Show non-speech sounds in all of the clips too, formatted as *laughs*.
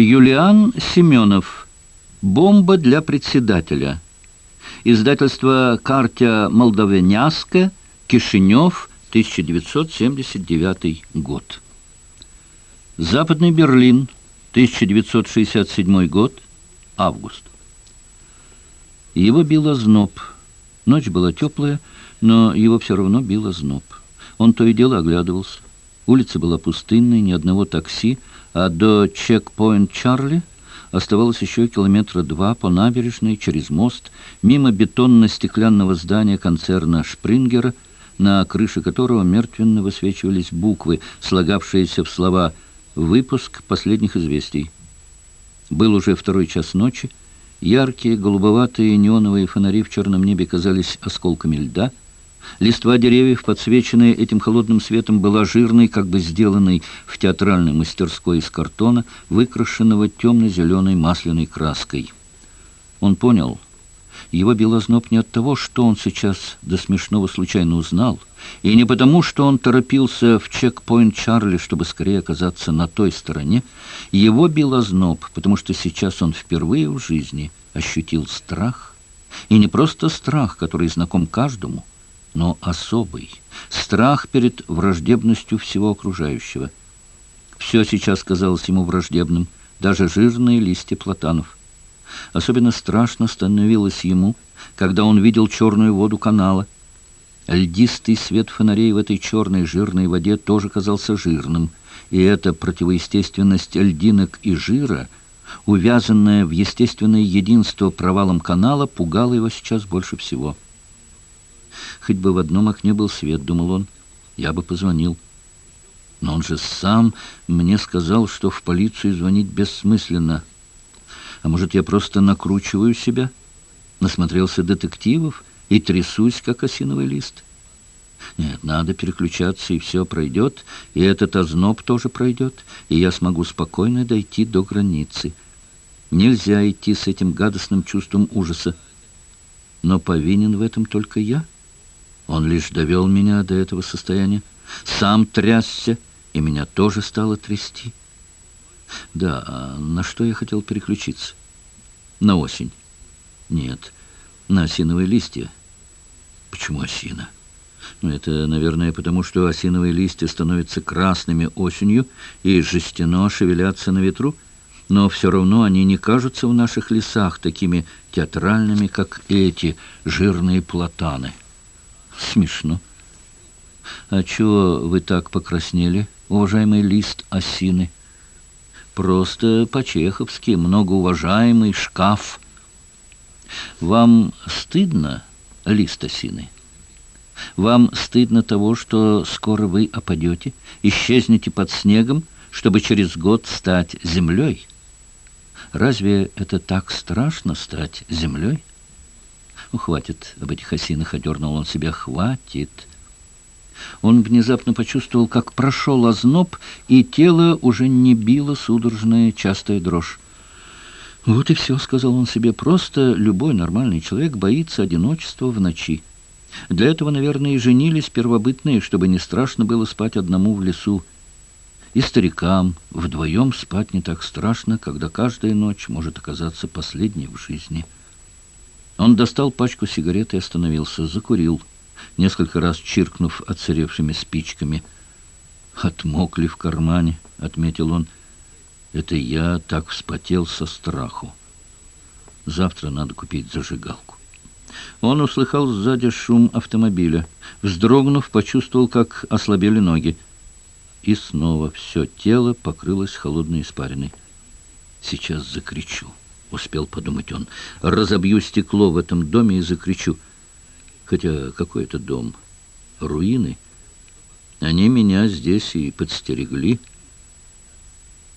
Юлиан Семенов. Бомба для председателя. Издательство «Картя Молдавяняска», Кишинев, 1979 год. Западный Берлин, 1967 год, август. Его било зноб. Ночь была теплая, но его все равно било зноб. Он то и дело оглядывался. Улица была пустынной, ни одного такси, а до чекпоинт Чарли оставалось еще километра два по набережной, через мост, мимо бетонно-стеклянного здания концерна «Шпрингера», на крыше которого мертвенно высвечивались буквы, слагавшиеся в слова «Выпуск последних известий». Был уже второй час ночи, яркие голубоватые неоновые фонари в черном небе казались осколками льда — Листва деревьев, подсвеченная этим холодным светом, была жирной, как бы сделанной в театральной мастерской из картона, выкрашенного темно-зеленой масляной краской. Он понял, его белозноб не от того, что он сейчас до смешного случайно узнал, и не потому, что он торопился в чекпоинт Чарли, чтобы скорее оказаться на той стороне, его белозноб, потому что сейчас он впервые в жизни ощутил страх, и не просто страх, который знаком каждому, но особый, страх перед враждебностью всего окружающего. Все сейчас казалось ему враждебным, даже жирные листья платанов. Особенно страшно становилось ему, когда он видел черную воду канала. Льдистый свет фонарей в этой черной жирной воде тоже казался жирным, и эта противоестественность льдинок и жира, увязанная в естественное единство провалом канала, пугала его сейчас больше всего. Хоть бы в одном окне был свет, думал он, я бы позвонил. Но он же сам мне сказал, что в полицию звонить бессмысленно. А может, я просто накручиваю себя? Насмотрелся детективов и трясусь, как осиновый лист. Нет, надо переключаться, и все пройдет, и этот озноб тоже пройдет, и я смогу спокойно дойти до границы. Нельзя идти с этим гадостным чувством ужаса. Но повинен в этом только я. Он лишь довел меня до этого состояния. Сам трясся, и меня тоже стало трясти. Да, а на что я хотел переключиться? На осень. Нет, на осиновые листья. Почему осина? Ну, это, наверное, потому что осиновые листья становятся красными осенью и жестяно шевелятся на ветру, но все равно они не кажутся в наших лесах такими театральными, как эти жирные платаны. Смешно. А чего вы так покраснели, уважаемый лист осины? Просто по-чеховски, многоуважаемый шкаф. Вам стыдно, лист осины? Вам стыдно того, что скоро вы опадете, исчезнете под снегом, чтобы через год стать землей? Разве это так страшно стать землей? Ну, хватит об этих осинах, одернул он себя, хватит. Он внезапно почувствовал, как прошел озноб, и тело уже не било судорожная частая дрожь. «Вот и все», — сказал он себе, — «просто любой нормальный человек боится одиночества в ночи. Для этого, наверное, и женились первобытные, чтобы не страшно было спать одному в лесу. И старикам вдвоем спать не так страшно, когда каждая ночь может оказаться последней в жизни». Он достал пачку сигарет и остановился, закурил, несколько раз чиркнув отсыревшими спичками. «Отмокли в кармане», — отметил он. «Это я так вспотел со страху. Завтра надо купить зажигалку». Он услыхал сзади шум автомобиля. Вздрогнув, почувствовал, как ослабели ноги. И снова все тело покрылось холодной испариной. «Сейчас закричу». — успел подумать он. «Разобью стекло в этом доме и закричу. Хотя какой это дом? Руины? Они меня здесь и подстерегли».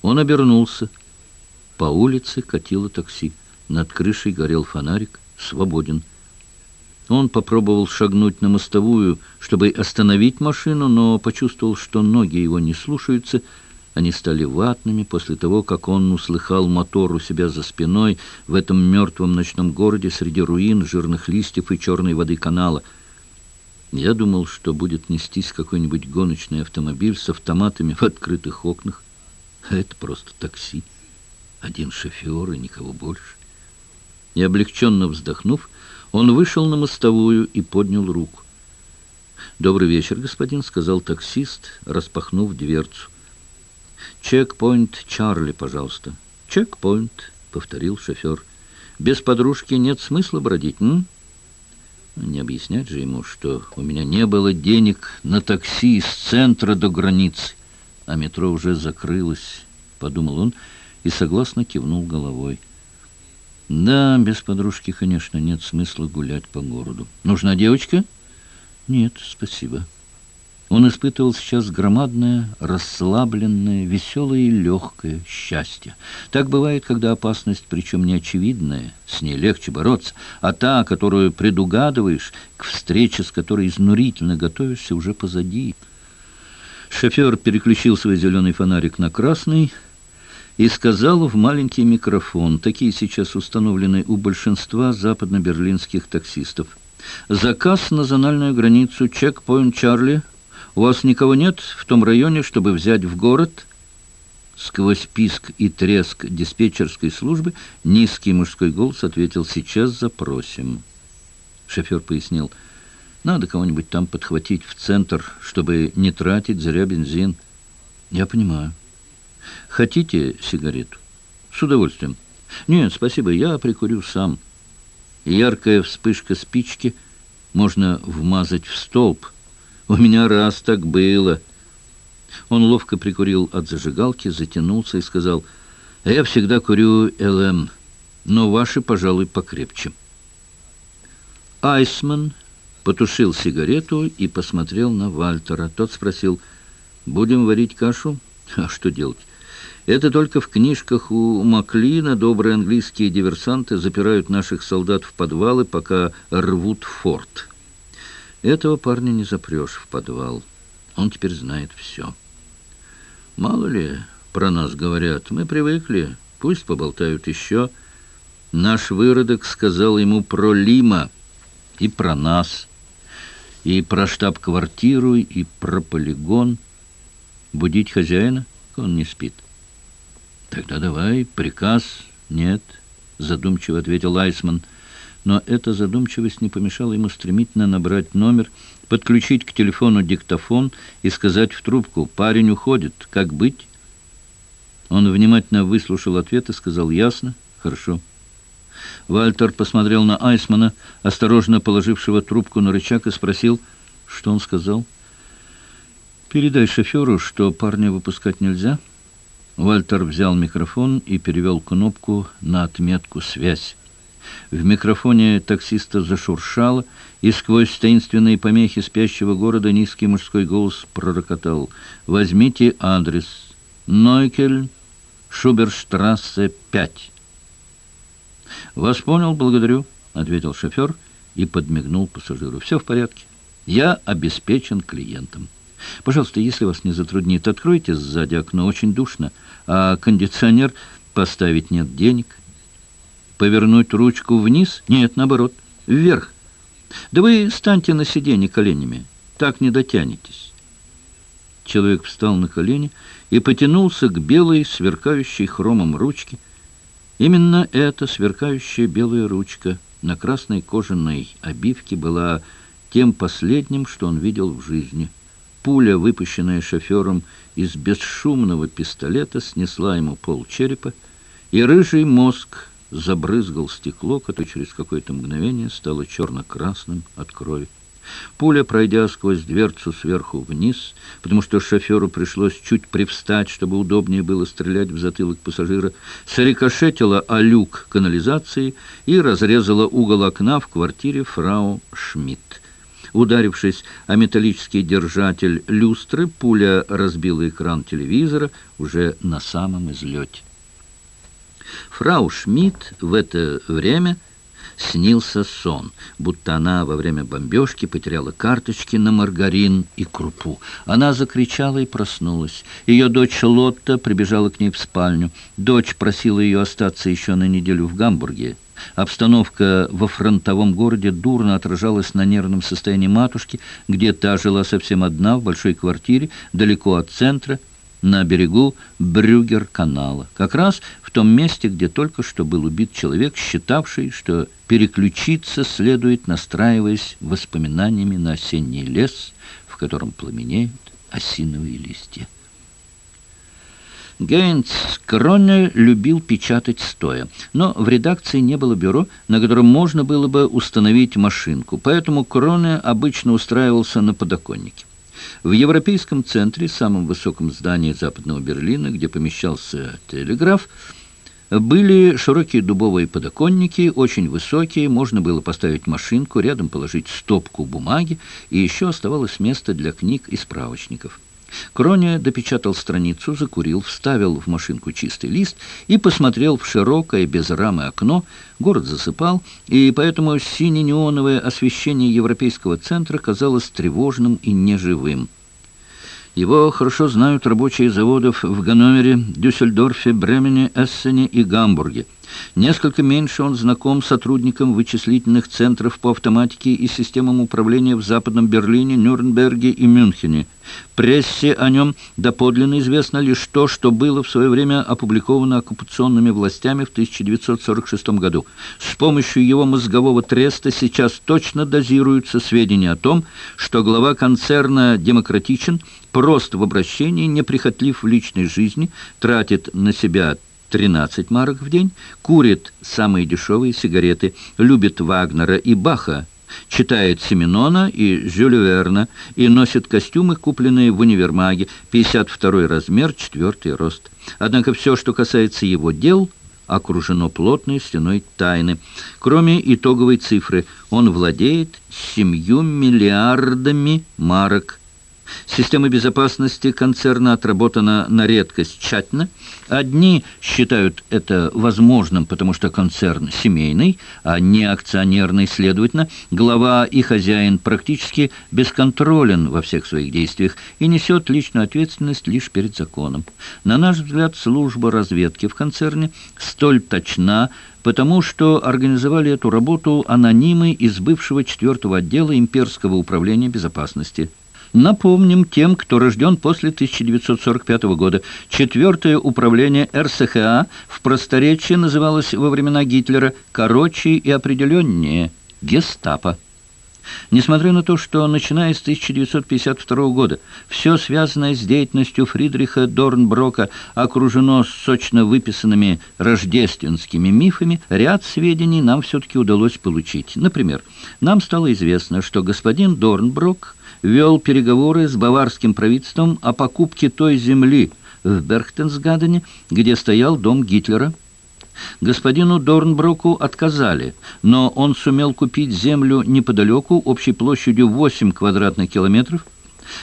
Он обернулся. По улице катило такси. Над крышей горел фонарик. Свободен. Он попробовал шагнуть на мостовую, чтобы остановить машину, но почувствовал, что ноги его не слушаются, они стали ватными после того, как он услыхал мотор у себя за спиной в этом мертвом ночном городе среди руин, жирных листьев и черной воды канала. Я думал, что будет нестись какой-нибудь гоночный автомобиль с автоматами в открытых окнах. А это просто такси. Один шофер и никого больше. И облегченно вздохнув, он вышел на мостовую и поднял руку. «Добрый вечер, господин», — сказал таксист, распахнув дверцу. «Чекпоинт Чарли, пожалуйста». «Чекпоинт», — повторил шофер. «Без подружки нет смысла бродить, м?» Не объяснять же ему, что у меня не было денег на такси из центра до границы, а метро уже закрылось, — подумал он и согласно кивнул головой. Да, без подружки, конечно, нет смысла гулять по городу. Нужна девочка? Нет, спасибо. Он испытывал сейчас громадное, расслабленное, веселое и легкое счастье. Так бывает, когда опасность, причем не очевидная, с ней легче бороться, а та, которую предугадываешь, к встрече с которой изнурительно готовишься, уже позади. Шофер переключил свой зеленый фонарик на красный и сказал в маленький микрофон, такие сейчас установлены у большинства западно-берлинских таксистов, «Заказ на зональную границу, чекпоинт Чарли» У вас никого нет в том районе, чтобы взять в город?» Сквозь писк и треск диспетчерской службы низкий мужской голос ответил «Сейчас запросим». Шофер пояснил «Надо кого-нибудь там подхватить в центр, чтобы не тратить зря бензин». «Я понимаю». «Хотите сигарету?» «С удовольствием». «Нет, спасибо, я прикурю сам». Яркая вспышка спички можно вмазать в столб, у меня раз так было. Он ловко прикурил от зажигалки, затянулся и сказал, «Я всегда курю ЛМ, но ваши, пожалуй, покрепче». Айсман потушил сигарету и посмотрел на Вальтера. Тот спросил, «Будем варить кашу? *laughs* А что делать?» Это только в книжках у Маклина добрые английские диверсанты запирают наших солдат в подвалы, пока рвут форт. Этого парня не запрешь в подвал. Он теперь знает все. Мало ли про нас говорят. Мы привыкли. Пусть поболтают еще. Наш выродок сказал ему про Лима и про нас, и про штаб-квартиру, и про полигон. Будить хозяина? Он не спит. Тогда давай, приказ. Нет, задумчиво ответил Айсман но эта задумчивость не помешала ему стремительно набрать номер, подключить к телефону диктофон и сказать в трубку «Парень уходит, как быть?» Он внимательно выслушал ответ и сказал «Ясно, хорошо». Вальтер посмотрел на Айсмана, осторожно положившего трубку на рычаг, и спросил, что он сказал. «Передай шоферу, что парня выпускать нельзя». Вальтер взял микрофон и перевел кнопку на отметку «Связь». В микрофоне таксиста зашуршало, и сквозь таинственные помехи спящего города низкий мужской голос пророкотал. «Возьмите адрес. Нойкель, Шуберштрассе, 5». «Вас понял, благодарю», — ответил шофер и подмигнул пассажиру. «Все в порядке. Я обеспечен клиентом. Пожалуйста, если вас не затруднит, откройте сзади окно, очень душно, а кондиционер поставить нет денег». Повернуть ручку вниз? Нет, наоборот, вверх. Да вы станьте на сиденье коленями, так не дотянетесь. Человек встал на колени и потянулся к белой, сверкающей хромом ручке. Именно эта сверкающая белая ручка на красной кожаной обивке была тем последним, что он видел в жизни. Пуля, выпущенная шофером из бесшумного пистолета, снесла ему пол черепа, и рыжий мозг забрызгал стекло, которое через какое-то мгновение стало черно-красным от крови. Пуля, пройдя сквозь дверцу сверху вниз, потому что шоферу пришлось чуть привстать, чтобы удобнее было стрелять в затылок пассажира, сорикошетила о люк канализации и разрезала угол окна в квартире фрау Шмидт. Ударившись о металлический держатель люстры, пуля разбила экран телевизора уже на самом излете. Фрау Шмидт в это время снился сон, будто она во время бомбежки потеряла карточки на маргарин и крупу. Она закричала и проснулась. Ее дочь Лотта прибежала к ней в спальню. Дочь просила ее остаться еще на неделю в Гамбурге. Обстановка во фронтовом городе дурно отражалась на нервном состоянии матушки, где та жила совсем одна в большой квартире, далеко от центра, на берегу Брюгер-канала, как раз в том месте, где только что был убит человек, считавший, что переключиться следует, настраиваясь воспоминаниями на осенний лес, в котором пламенеют осиновые листья. Гейнс Кронне любил печатать стоя, но в редакции не было бюро, на котором можно было бы установить машинку, поэтому Кронне обычно устраивался на подоконнике. В Европейском центре, самом высоком здании Западного Берлина, где помещался телеграф, были широкие дубовые подоконники, очень высокие, можно было поставить машинку, рядом положить стопку бумаги, и еще оставалось место для книг и справочников. Кроня допечатал страницу, закурил, вставил в машинку чистый лист и посмотрел в широкое, без рамы окно. Город засыпал, и поэтому сине-неоновое освещение Европейского центра казалось тревожным и неживым. Его хорошо знают рабочие заводов в Ганновере, Дюссельдорфе, Бремене, Эссене и Гамбурге. Несколько меньше он знаком сотрудникам вычислительных центров по автоматике и системам управления в Западном Берлине, Нюрнберге и Мюнхене. Прессе о нем доподлинно известно лишь то, что было в свое время опубликовано оккупационными властями в 1946 году. С помощью его мозгового треста сейчас точно дозируются сведения о том, что глава концерна демократичен, прост в обращении, неприхотлив в личной жизни, тратит на себя 13 марок в день, курит самые дешевые сигареты, любит Вагнера и Баха, читает Семенона и Жюля Верна и носит костюмы, купленные в универмаге, 52 размер, 4 рост. Однако все, что касается его дел, окружено плотной стеной тайны. Кроме итоговой цифры, он владеет 7 миллиардами марок Система безопасности концерна отработана на редкость тщательно. Одни считают это возможным, потому что концерн семейный, а не акционерный, следовательно, глава и хозяин практически бесконтролен во всех своих действиях и несет личную ответственность лишь перед законом. На наш взгляд, служба разведки в концерне столь точна, потому что организовали эту работу анонимы из бывшего четвертого отдела имперского управления безопасности. Напомним тем, кто рожден после 1945 года. Четвертое управление РСХА в просторечии называлось во времена Гитлера короче и определеннее – гестапо. Несмотря на то, что начиная с 1952 года все связанное с деятельностью Фридриха Дорнброка окружено сочно выписанными рождественскими мифами, ряд сведений нам все-таки удалось получить. Например, нам стало известно, что господин Дорнброк вел переговоры с баварским правительством о покупке той земли в Берхтенсгадене, где стоял дом Гитлера. Господину Дорнброку отказали, но он сумел купить землю неподалеку общей площадью 8 квадратных километров,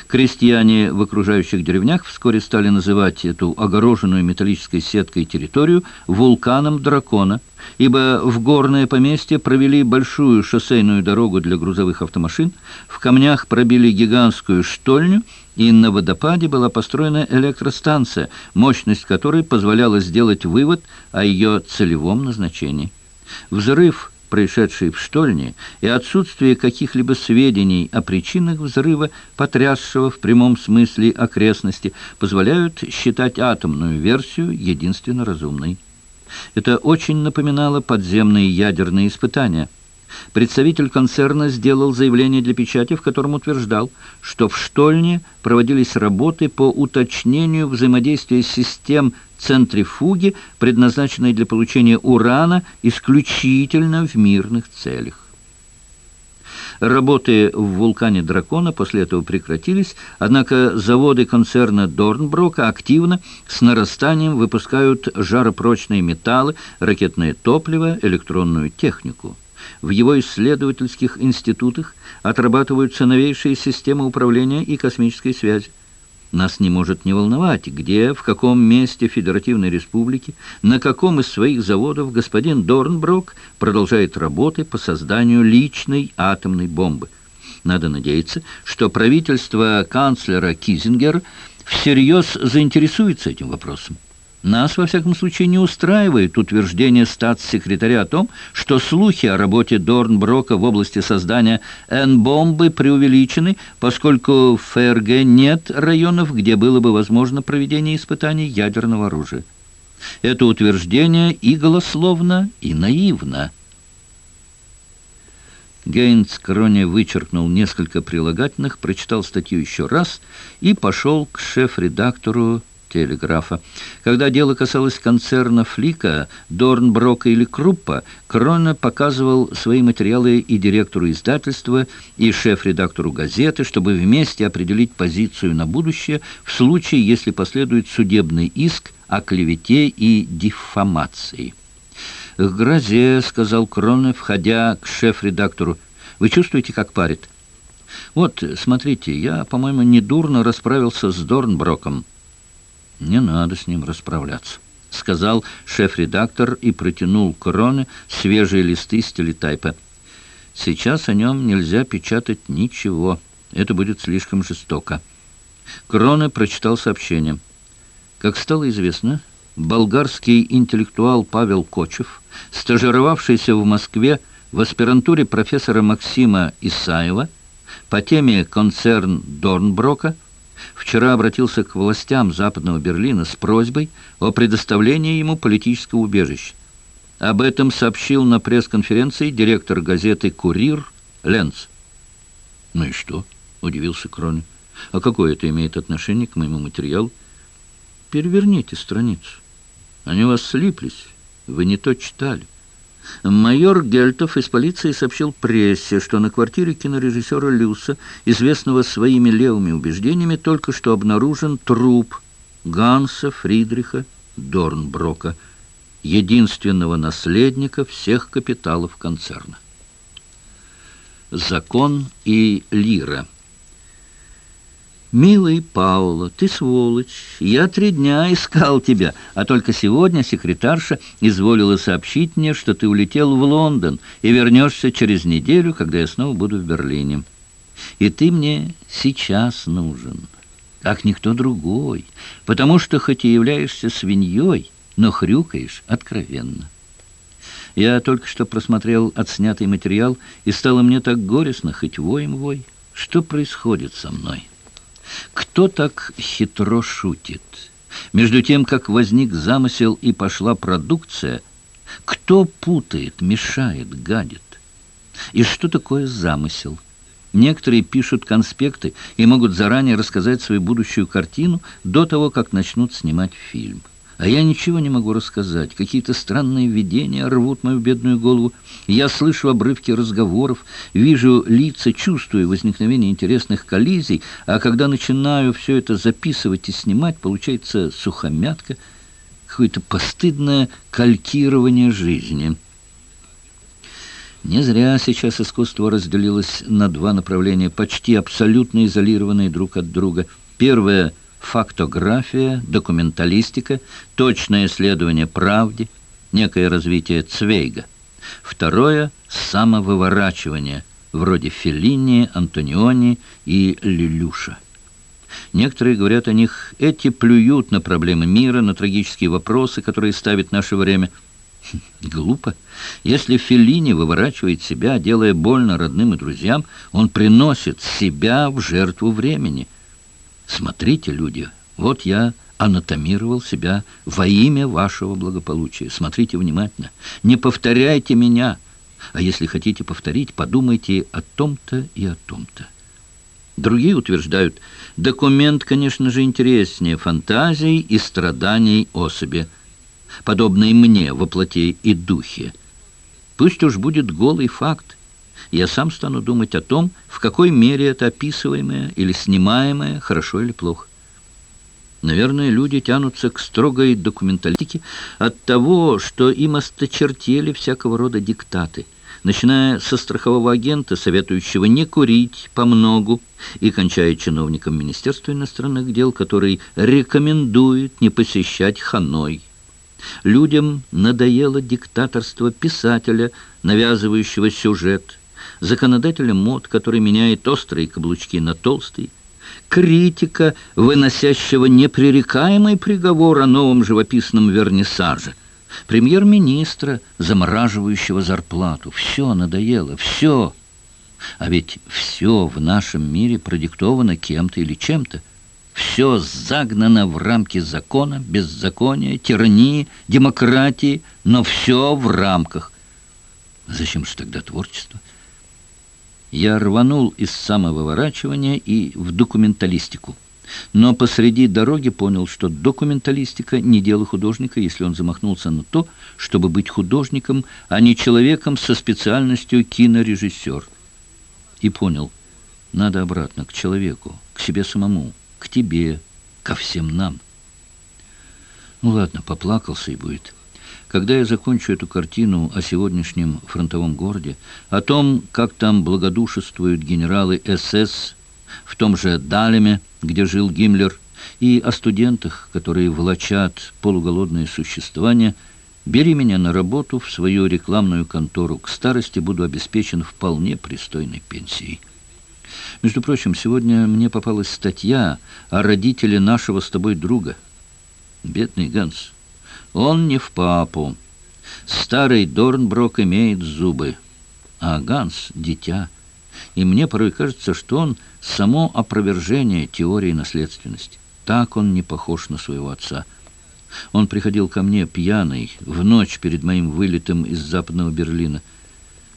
Крестьяне в окружающих деревнях вскоре стали называть эту огороженную металлической сеткой территорию вулканом дракона, ибо в горное поместье провели большую шоссейную дорогу для грузовых автомашин, в камнях пробили гигантскую штольню, и на водопаде была построена электростанция, мощность которой позволяла сделать вывод о ее целевом назначении. Взрыв происшедшей в штольне, и отсутствие каких-либо сведений о причинах взрыва, потрясшего в прямом смысле окрестности, позволяют считать атомную версию единственно разумной. Это очень напоминало подземные ядерные испытания – Представитель концерна сделал заявление для печати, в котором утверждал, что в Штольне проводились работы по уточнению взаимодействия систем центрифуги, предназначенной для получения урана исключительно в мирных целях. Работы в вулкане Дракона после этого прекратились, однако заводы концерна Дорнброка активно с нарастанием выпускают жаропрочные металлы, ракетное топливо, электронную технику. В его исследовательских институтах отрабатываются новейшие системы управления и космической связи. Нас не может не волновать, где, в каком месте Федеративной Республики, на каком из своих заводов господин Дорнброк продолжает работы по созданию личной атомной бомбы. Надо надеяться, что правительство канцлера Кизингер всерьез заинтересуется этим вопросом. Нас, во всяком случае, не устраивает утверждение статс-секретаря о том, что слухи о работе Дорнброка в области создания Н-бомбы преувеличены, поскольку в ФРГ нет районов, где было бы возможно проведение испытаний ядерного оружия. Это утверждение и голословно, и наивно. Гейнс Кроне вычеркнул несколько прилагательных, прочитал статью еще раз и пошел к шеф-редактору телеграфа. Когда дело касалось концерна Флика, Дорнброка или Круппа, Крона показывал свои материалы и директору издательства, и шеф-редактору газеты, чтобы вместе определить позицию на будущее в случае, если последует судебный иск о клевете и диффамации. «К грозе», — сказал Кроне, входя к шеф-редактору, — «вы чувствуете, как парит?» «Вот, смотрите, я, по-моему, недурно расправился с Дорнброком». «Не надо с ним расправляться», — сказал шеф-редактор и протянул Кроне свежие листы с. «Сейчас о нем нельзя печатать ничего. Это будет слишком жестоко». Кроне прочитал сообщение. Как стало известно, болгарский интеллектуал Павел Кочев, стажировавшийся в Москве в аспирантуре профессора Максима Исаева по теме «Концерн Дорнброка», вчера обратился к властям Западного Берлина с просьбой о предоставлении ему политического убежища. Об этом сообщил на пресс-конференции директор газеты «Курир» Ленц. «Ну и что?» — удивился Кронин. «А какое это имеет отношение к моему материалу?» «Переверните страницу. Они у вас слиплись. Вы не то читали». Майор Гельтов из полиции сообщил прессе, что на квартире кинорежиссера Люса, известного своими левыми убеждениями, только что обнаружен труп Ганса Фридриха Дорнброка, единственного наследника всех капиталов концерна. Закон и лира – «Милый Паула, ты сволочь! Я три дня искал тебя, а только сегодня секретарша изволила сообщить мне, что ты улетел в Лондон и вернешься через неделю, когда я снова буду в Берлине. И ты мне сейчас нужен, как никто другой, потому что хоть и являешься свиньей, но хрюкаешь откровенно». Я только что просмотрел отснятый материал, и стало мне так горестно, хоть воем вой. Что происходит со мной?» Кто так хитро шутит? Между тем, как возник замысел и пошла продукция, кто путает, мешает, гадит? И что такое замысел? Некоторые пишут конспекты и могут заранее рассказать свою будущую картину до того, как начнут снимать фильм. А я ничего не могу рассказать. Какие-то странные видения рвут мою бедную голову. Я слышу обрывки разговоров, вижу лица, чувствую возникновение интересных коллизий, а когда начинаю все это записывать и снимать, получается сухомятка, какое-то постыдное калькирование жизни. Не зря сейчас искусство разделилось на два направления, почти абсолютно изолированные друг от друга. Первое — фактография, документалистика, точное исследование правде, некое развитие Цвейга. Второе – самовыворачивание, вроде Феллини, Антониони и Лилюша. Некоторые говорят о них, эти плюют на проблемы мира, на трагические вопросы, которые ставит наше время. Хм, глупо. Если Феллини выворачивает себя, делая больно родным и друзьям, он приносит себя в жертву времени – Смотрите, люди, вот я анатомировал себя во имя вашего благополучия. Смотрите внимательно. Не повторяйте меня. А если хотите повторить, подумайте о том-то и о том-то. Другие утверждают, документ, конечно же, интереснее фантазий и страданий особи, подобной мне во плоти и духе. Пусть уж будет голый факт, я сам стану думать о том, в какой мере это описываемое или снимаемое хорошо или плохо. Наверное, люди тянутся к строгой документалистике от того, что им осточертели всякого рода диктаты, начиная со страхового агента, советующего не курить по многу, и кончая чиновником Министерства иностранных дел, который рекомендует не посещать Ханой. Людям надоело диктаторство писателя, навязывающего сюжет – законодателя мод, который меняет острые каблучки на толстые, критика, выносящего непререкаемый приговор о новом живописном вернисаже, премьер-министра, замораживающего зарплату. Все надоело, все. А ведь все в нашем мире продиктовано кем-то или чем-то. Все загнано в рамки закона, беззакония, тирании, демократии, но все в рамках. Зачем же тогда творчество? Я рванул из самовыворачивания и в документалистику. Но посреди дороги понял, что документалистика не дело художника, если он замахнулся на то, чтобы быть художником, а не человеком со специальностью кинорежиссер. И понял, надо обратно, к человеку, к себе самому, к тебе, ко всем нам. Ну ладно, поплакался и будет. Когда я закончу эту картину о сегодняшнем фронтовом городе, о том, как там благодушествуют генералы СС, в том же Далеме, где жил Гиммлер, и о студентах, которые влачат полуголодное существование, бери меня на работу в свою рекламную контору. К старости буду обеспечен вполне пристойной пенсией. Между прочим, сегодня мне попалась статья о родителе нашего с тобой друга. Бедный Ганс. Он не в папу. Старый Дорнброк имеет зубы, а Ганс — дитя. И мне порой кажется, что он — само опровержение теории наследственности. Так он не похож на своего отца. Он приходил ко мне пьяный в ночь перед моим вылетом из Западного Берлина.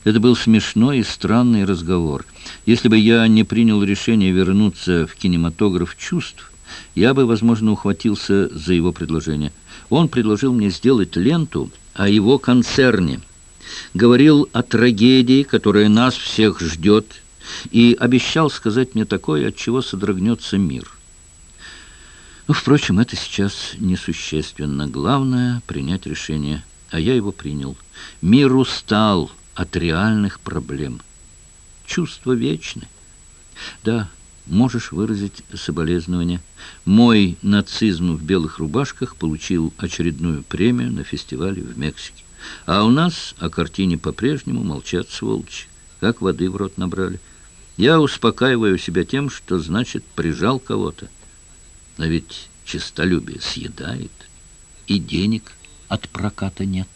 Это был смешной и странный разговор. Если бы я не принял решение вернуться в кинематограф чувств, я бы, возможно, ухватился за его предложение. Он предложил мне сделать ленту о его концерне. Говорил о трагедии, которая нас всех ждет, и обещал сказать мне такое, от чего содрогнется мир. Ну, впрочем, это сейчас несущественно. Главное — принять решение. А я его принял. Мир устал от реальных проблем. Чувства вечны. Да, можешь выразить соболезнования. Мой нацизм в белых рубашках получил очередную премию на фестивале в Мексике. А у нас о картине по-прежнему молчат сволочи, как воды в рот набрали. Я успокаиваю себя тем, что значит прижал кого-то. Но ведь честолюбие съедает, и денег от проката нет.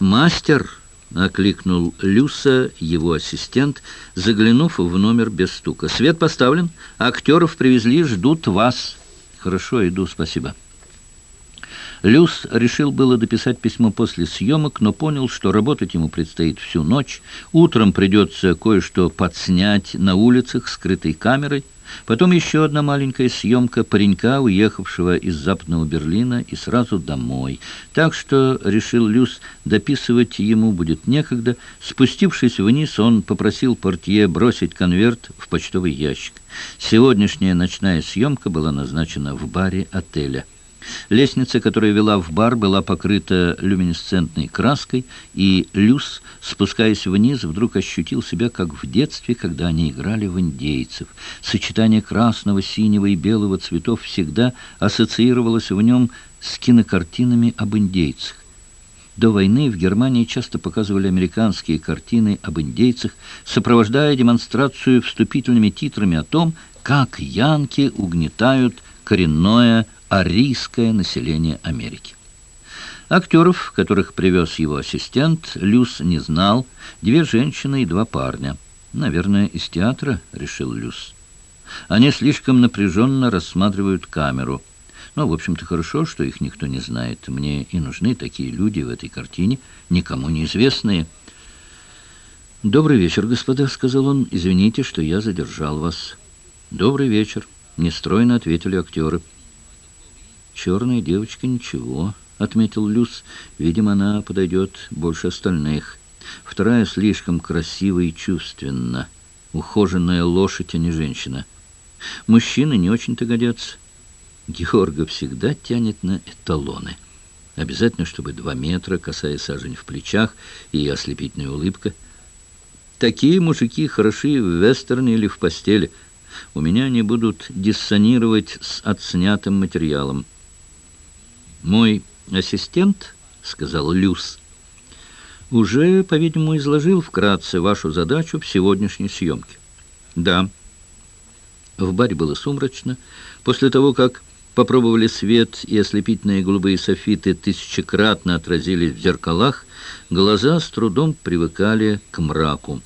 Мастер — окликнул Люса, его ассистент, заглянув в номер без стука. «Свет поставлен, актеров привезли, ждут вас». «Хорошо, иду, спасибо». Люс решил было дописать письмо после съемок, но понял, что работать ему предстоит всю ночь. Утром придется кое-что подснять на улицах скрытой камерой. Потом еще одна маленькая съемка паренька, уехавшего из Западного Берлина, и сразу домой. Так что, решил Люс, дописывать ему будет некогда. Спустившись вниз, он попросил портье бросить конверт в почтовый ящик. Сегодняшняя ночная съемка была назначена в баре отеля. Лестница, которая вела в бар, была покрыта люминесцентной краской, и Люс, спускаясь вниз, вдруг ощутил себя как в детстве, когда они играли в индейцев. Сочетание красного, синего и белого цветов всегда ассоциировалось в нем с кинокартинами об индейцах. До войны в Германии часто показывали американские картины об индейцах, сопровождая демонстрацию вступительными титрами о том, как янки угнетают коренное арийское население Америки. Актеров, которых привез его ассистент, Люс не знал. Две женщины и два парня. Наверное, из театра, решил Люс. Они слишком напряженно рассматривают камеру. Ну, в общем-то, хорошо, что их никто не знает. Мне и нужны такие люди в этой картине, никому неизвестные. «Добрый вечер, господа», — сказал он. «Извините, что я задержал вас». «Добрый вечер», — нестройно ответили актеры. «Черная девочка ничего», — отметил Люс. «Видимо, она подойдет больше остальных. Вторая слишком красива и чувственна. Ухоженная лошадь, а не женщина. Мужчины не очень-то годятся. Георга всегда тянет на эталоны. Обязательно, чтобы два метра, касая сажень в плечах и ослепительная улыбка. Такие мужики хороши в вестерне или в постели. У меня они будут диссонировать с отснятым материалом». «Мой ассистент, — сказал Люс, — уже, по-видимому, изложил вкратце вашу задачу в сегодняшней съемке». «Да». В баре было сумрачно. После того, как попробовали свет и ослепительные голубые софиты тысячекратно отразились в зеркалах, глаза с трудом привыкали к мраку.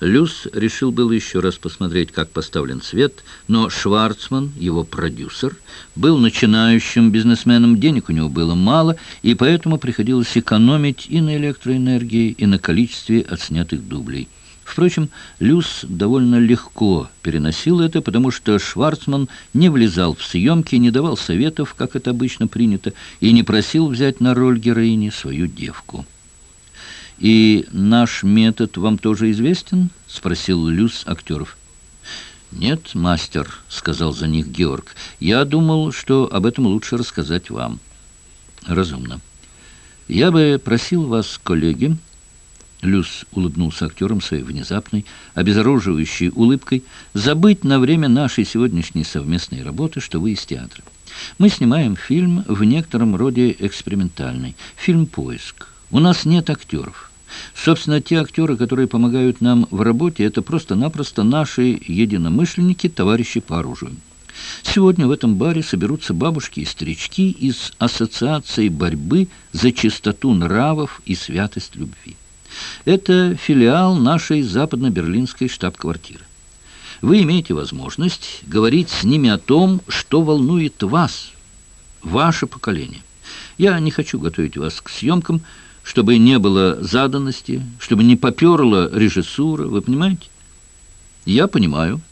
Люс решил было еще раз посмотреть, как поставлен свет, но Шварцман, его продюсер, был начинающим бизнесменом, денег у него было мало, и поэтому приходилось экономить и на электроэнергии, и на количестве отснятых дублей. Впрочем, Люс довольно легко переносил это, потому что Шварцман не влезал в съемки, не давал советов, как это обычно принято, и не просил взять на роль героини свою девку. «И наш метод вам тоже известен?» — спросил Люс актеров. «Нет, мастер», — сказал за них Георг. «Я думал, что об этом лучше рассказать вам». «Разумно. Я бы просил вас, коллеги...» Люс улыбнулся актерам своей внезапной, обезоруживающей улыбкой, забыть на время нашей сегодняшней совместной работы, что вы из театра. Мы снимаем фильм в некотором роде экспериментальный, фильм «Поиск». У нас нет актеров. Собственно, те актеры, которые помогают нам в работе, это просто-напросто наши единомышленники, товарищи по оружию. Сегодня в этом баре соберутся бабушки и старички из Ассоциации борьбы за чистоту нравов и святость любви. Это филиал нашей западно-берлинской штаб-квартиры. Вы имеете возможность говорить с ними о том, что волнует вас, ваше поколение. Я не хочу готовить вас к съемкам, чтобы не было заданности, чтобы не поперла режиссура, вы понимаете? Я понимаю.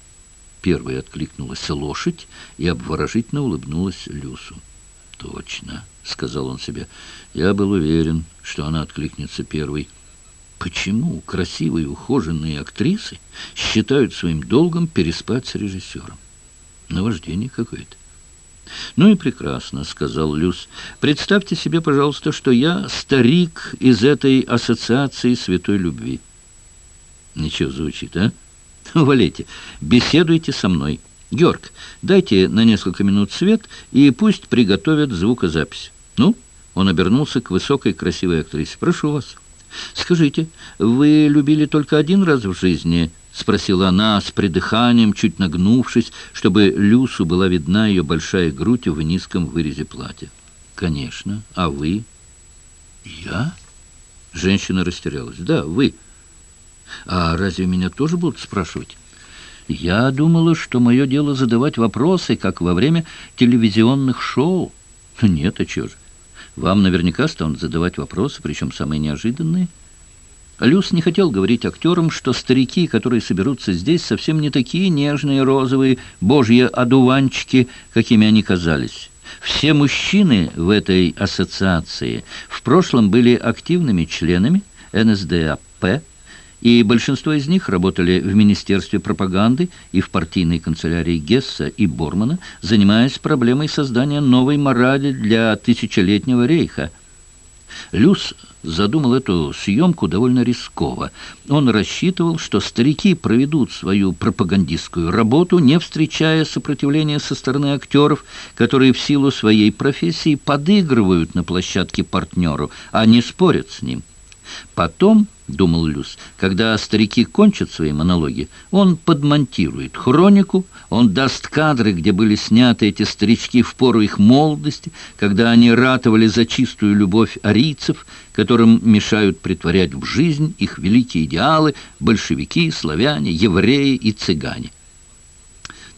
Первой откликнулась лошадь и обворожительно улыбнулась Люсу. «Точно», — сказал он себе, — «я был уверен, что она откликнется первой». Почему красивые ухоженные актрисы считают своим долгом переспать с режиссером? Наваждение какое-то. «Ну и прекрасно», — сказал Люс. «Представьте себе, пожалуйста, что я старик из этой ассоциации святой любви». Ничего звучит, а? Валете, беседуйте со мной. Георг, дайте на несколько минут свет и пусть приготовят звукозапись. Ну, он обернулся к высокой красивой актрисе. Прошу вас. «Скажите, вы любили только один раз в жизни?» — спросила она с придыханием, чуть нагнувшись, чтобы Люсу была видна ее большая грудь в низком вырезе платья. «Конечно. А вы?» «Я?» Женщина растерялась. «Да, вы. А разве меня тоже будут спрашивать?» «Я думала, что мое дело задавать вопросы, как во время телевизионных шоу». «Нет, а чего же? Вам наверняка станут задавать вопросы, причем самые неожиданные. Люс не хотел говорить актерам, что старики, которые соберутся здесь, совсем не такие нежные, розовые, божьи одуванчики, какими они казались. Все мужчины в этой ассоциации в прошлом были активными членами НСДАП, и большинство из них работали в Министерстве пропаганды и в партийной канцелярии Гесса и Бормана, занимаясь проблемой создания новой морали для тысячелетнего рейха. Люс задумал эту съемку довольно рисково. Он рассчитывал, что старики проведут свою пропагандистскую работу, не встречая сопротивления со стороны актеров, которые в силу своей профессии подыгрывают на площадке партнеру, а не спорят с ним. Потом, думал Люс, когда старики кончат свои монологи, он подмонтирует хронику, он даст кадры, где были сняты эти старички в пору их молодости, когда они ратовали за чистую любовь арийцев, которым мешают притворять в жизнь их великие идеалы большевики, славяне, евреи и цыгане.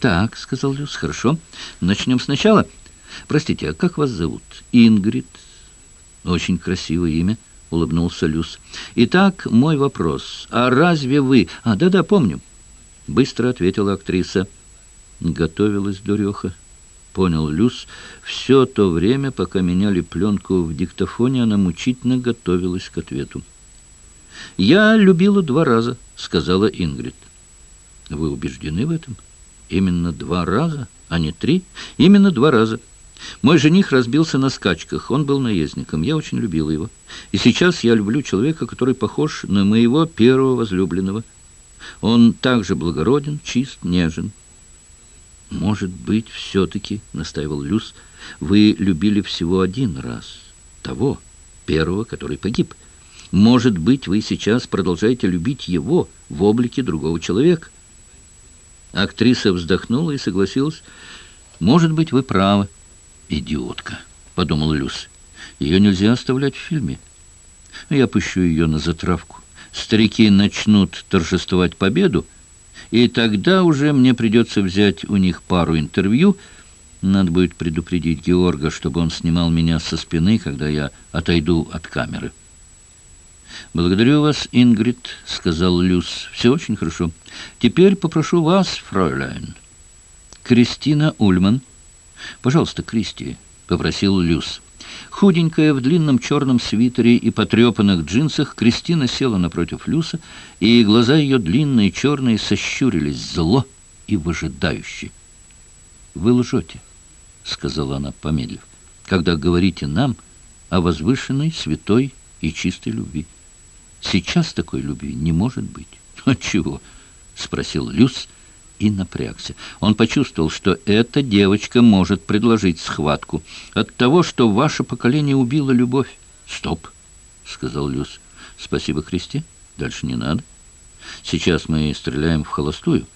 «Так», — сказал Люс, — «хорошо. Начнем сначала. Простите, а как вас зовут? Ингрид. Очень красивое имя». — улыбнулся Люс. «Итак, мой вопрос. А разве вы...» «А, да-да, помню», — быстро ответила актриса. Готовилась дуреха. Понял Люс. Все то время, пока меняли пленку в диктофоне, она мучительно готовилась к ответу. «Я любила два раза», — сказала Ингрид. «Вы убеждены в этом? Именно два раза, а не три? Именно два раза». Мой жених разбился на скачках, он был наездником, я очень любила его. И сейчас я люблю человека, который похож на моего первого возлюбленного. Он также благороден, чист, нежен. «Может быть, все-таки, — настаивал Люс, — вы любили всего один раз, того, первого, который погиб. Может быть, вы сейчас продолжаете любить его в облике другого человека». Актриса вздохнула и согласилась. «Может быть, вы правы». «Идиотка», — подумал Люс. «Ее нельзя оставлять в фильме. Я пущу ее на затравку. Старики начнут торжествовать победу, и тогда уже мне придется взять у них пару интервью. Надо будет предупредить Георга, чтобы он снимал меня со спины, когда я отойду от камеры». «Благодарю вас, Ингрид», — сказал Люс. «Все очень хорошо. Теперь попрошу вас, фройляйн». «Кристина Ульман». «Пожалуйста, Кристи», — попросил Люс. Худенькая, в длинном черном свитере и потрепанных джинсах, Кристина села напротив Люса, и глаза ее длинные, черные, сощурились зло и выжидающе. «Вы лжете», — сказала она, помедлив, — «когда говорите нам о возвышенной, святой и чистой любви». Сейчас такой любви не может быть. «Отчего?» — спросил Люс и напрягся. Он почувствовал, что эта девочка может предложить схватку. От того, что ваше поколение убило любовь. «Стоп!» — сказал Люс. «Спасибо, Кристи. Дальше не надо. Сейчас мы стреляем в холостую.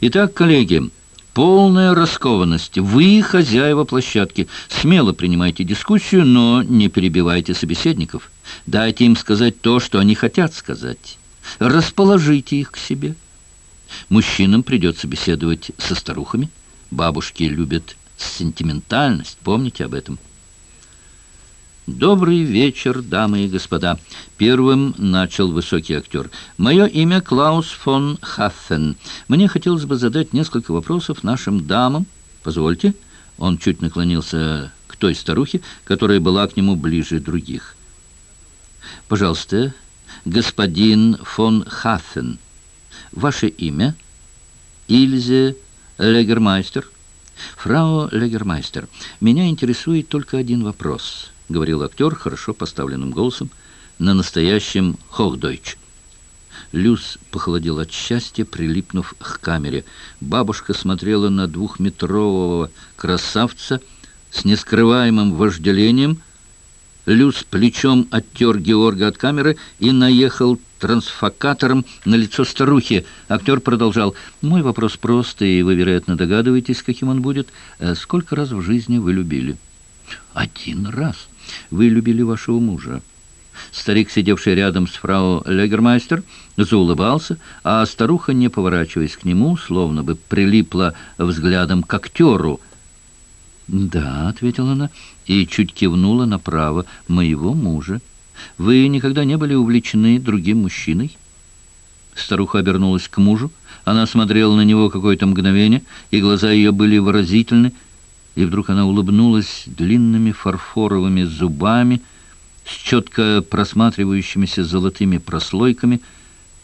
Итак, коллеги...» Полная раскованность. Вы хозяева площадки. Смело принимайте дискуссию, но не перебивайте собеседников. Дайте им сказать то, что они хотят сказать. Расположите их к себе. Мужчинам придется беседовать со старухами. Бабушки любят сентиментальность, помните об этом. «Добрый вечер, дамы и господа!» Первым начал высокий актер. «Мое имя Клаус фон Хаффен. Мне хотелось бы задать несколько вопросов нашим дамам. Позвольте». Он чуть наклонился к той старухе, которая была к нему ближе других. «Пожалуйста, господин фон Хаффен, ваше имя?» «Ильзе Легермайстер». «Фрау Легермайстер, меня интересует только один вопрос» говорил актер хорошо поставленным голосом, на настоящем хохдойч. Люс похолодел от счастья, прилипнув к камере. Бабушка смотрела на двухметрового красавца с нескрываемым вожделением. Люс плечом оттер Георга от камеры и наехал трансфокатором на лицо старухи. Актер продолжал. «Мой вопрос простый, и вы, вероятно, догадываетесь, каким он будет. Э, сколько раз в жизни вы любили?» «Один раз». Вы любили вашего мужа». Старик, сидевший рядом с фрау Легермайстер, заулыбался, а старуха, не поворачиваясь к нему, словно бы прилипла взглядом к актеру. «Да», — ответила она, и чуть кивнула направо, — «моего мужа. Вы никогда не были увлечены другим мужчиной?» Старуха обернулась к мужу. Она смотрела на него какое-то мгновение, и глаза ее были выразительны, — и вдруг она улыбнулась длинными фарфоровыми зубами с четко просматривающимися золотыми прослойками.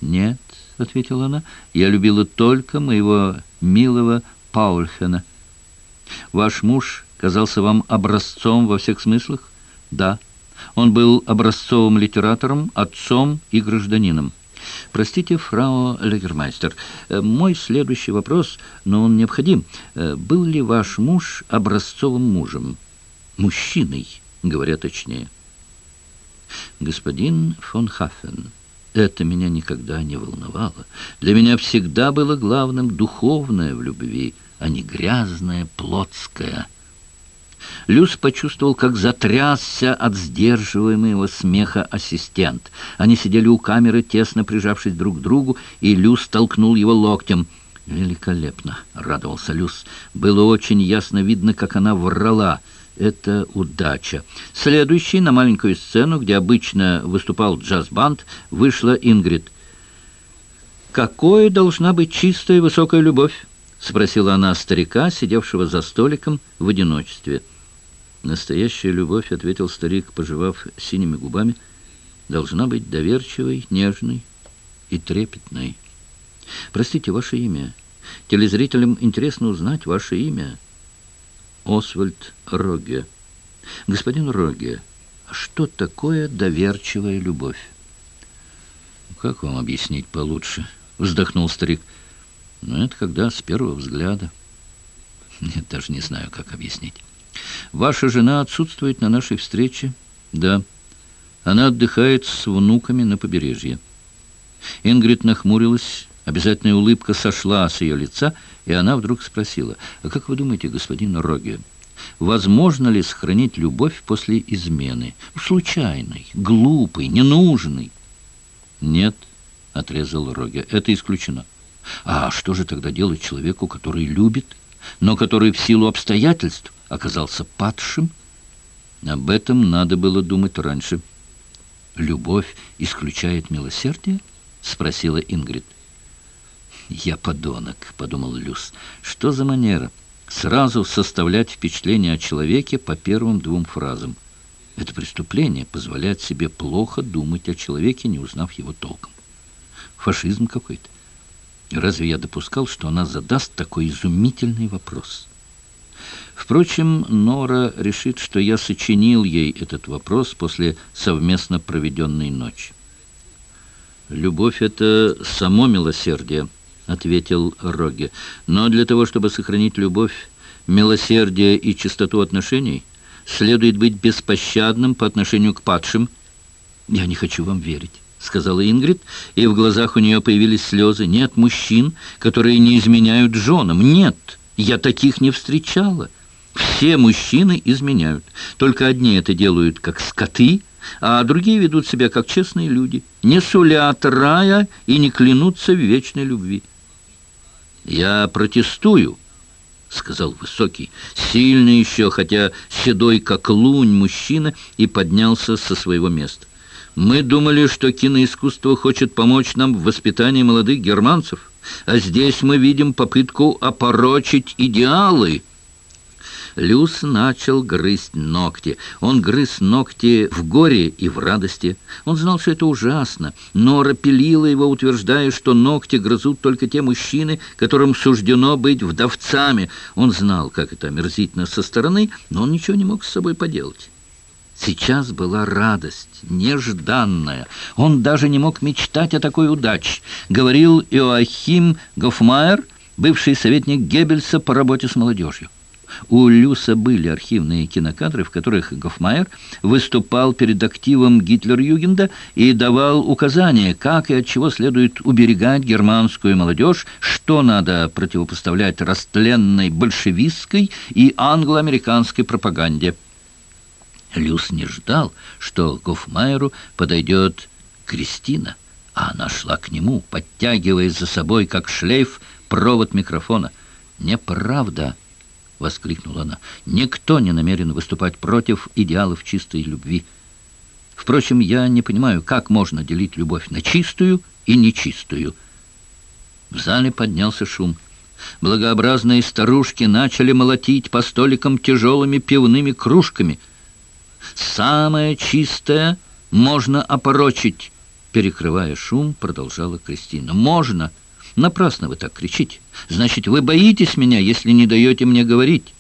«Нет», — ответила она, — «я любила только моего милого Паульхена». «Ваш муж казался вам образцом во всех смыслах?» «Да». Он был образцовым литератором, отцом и гражданином. Простите, фрау Легермайстер, э, мой следующий вопрос, но он необходим. Э, был ли ваш муж образцовым мужем? Мужчиной, говоря точнее. Господин фон Хаффен, это меня никогда не волновало. Для меня всегда было главным духовное в любви, а не грязное, плотское. Люс почувствовал, как затрясся от сдерживаемого смеха ассистент. Они сидели у камеры, тесно прижавшись друг к другу, и Люс толкнул его локтем. «Великолепно!» — радовался Люс. Было очень ясно видно, как она врала. Это удача. Следующий на маленькую сцену, где обычно выступал джаз-банд, вышла Ингрид. «Какой должна быть чистая высокая любовь?» — спросила она старика, сидевшего за столиком в одиночестве. «Настоящая любовь», — ответил старик, пожевав синими губами, — «должна быть доверчивой, нежной и трепетной. Простите, ваше имя. Телезрителям интересно узнать ваше имя. Освальд Роге. Господин Роге, что такое доверчивая любовь?» «Как вам объяснить получше?» — вздохнул старик. Но это когда с первого взгляда. *laughs* Нет, даже не знаю, как объяснить. Ваша жена отсутствует на нашей встрече? Да. Она отдыхает с внуками на побережье. Ингрид нахмурилась Обязательная улыбка сошла с ее лица, и она вдруг спросила, «А как вы думаете, господин Роге, возможно ли сохранить любовь после измены? Случайной, глупой, ненужной?» «Нет», — отрезал Роге, — «это исключено». «А что же тогда делать человеку, который любит, но который в силу обстоятельств оказался падшим?» Об этом надо было думать раньше. «Любовь исключает милосердие?» — спросила Ингрид. «Я подонок», — подумал Люс. «Что за манера? Сразу составлять впечатление о человеке по первым двум фразам. Это преступление позволяет себе плохо думать о человеке, не узнав его толком. Фашизм какой-то. Разве я допускал, что она задаст такой изумительный вопрос?» Впрочем, Нора решит, что я сочинил ей этот вопрос после совместно проведенной ночи. «Любовь — это само милосердие», — ответил Роге. «Но для того, чтобы сохранить любовь, милосердие и чистоту отношений, следует быть беспощадным по отношению к падшим». «Я не хочу вам верить». — сказала Ингрид, и в глазах у нее появились слезы. «Нет мужчин, которые не изменяют женам. Нет, я таких не встречала». Все мужчины изменяют. Только одни это делают как скоты, а другие ведут себя как честные люди, не сулят рая и не клянутся в вечной любви. «Я протестую», — сказал высокий, сильный еще, хотя седой как лунь мужчина, и поднялся со своего места. «Мы думали, что киноискусство хочет помочь нам в воспитании молодых германцев, а здесь мы видим попытку опорочить идеалы». Люс начал грызть ногти. Он грыз ногти в горе и в радости. Он знал, что это ужасно. Нора пилила его, утверждая, что ногти грызут только те мужчины, которым суждено быть вдовцами. Он знал, как это омерзительно со стороны, но он ничего не мог с собой поделать. Сейчас была радость, нежданная. Он даже не мог мечтать о такой удаче. Говорил Иоахим Гофмайер, бывший советник Геббельса по работе с молодежью. У Люса были архивные кинокадры, в которых Гофмайер выступал перед активом Гитлер-Югенда и давал указания, как и от чего следует уберегать германскую молодежь, что надо противопоставлять растленной большевистской и англо-американской пропаганде. Люс не ждал, что Гофмайеру подойдет Кристина, а она шла к нему, подтягивая за собой, как шлейф, провод микрофона. «Неправда!» — воскликнула она. «Никто не намерен выступать против идеалов чистой любви. Впрочем, я не понимаю, как можно делить любовь на чистую и нечистую». В зале поднялся шум. Благообразные старушки начали молотить по столикам тяжелыми пивными кружками. «Самое чистое можно опорочить», — перекрывая шум, продолжала Кристина. «Можно». Напрасно вы так кричите. Значит, вы боитесь меня, если не даете мне говорить.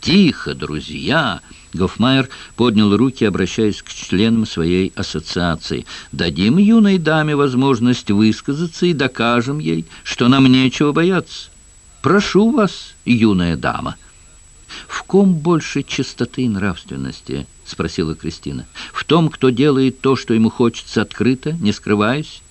Тихо, друзья! Гофмайер поднял руки, обращаясь к членам своей ассоциации. «Дадим юной даме возможность высказаться и докажем ей, что нам нечего бояться. Прошу вас, юная дама». «В ком больше чистоты и нравственности?» — спросила Кристина. «В том, кто делает то, что ему хочется открыто, не скрываясь?»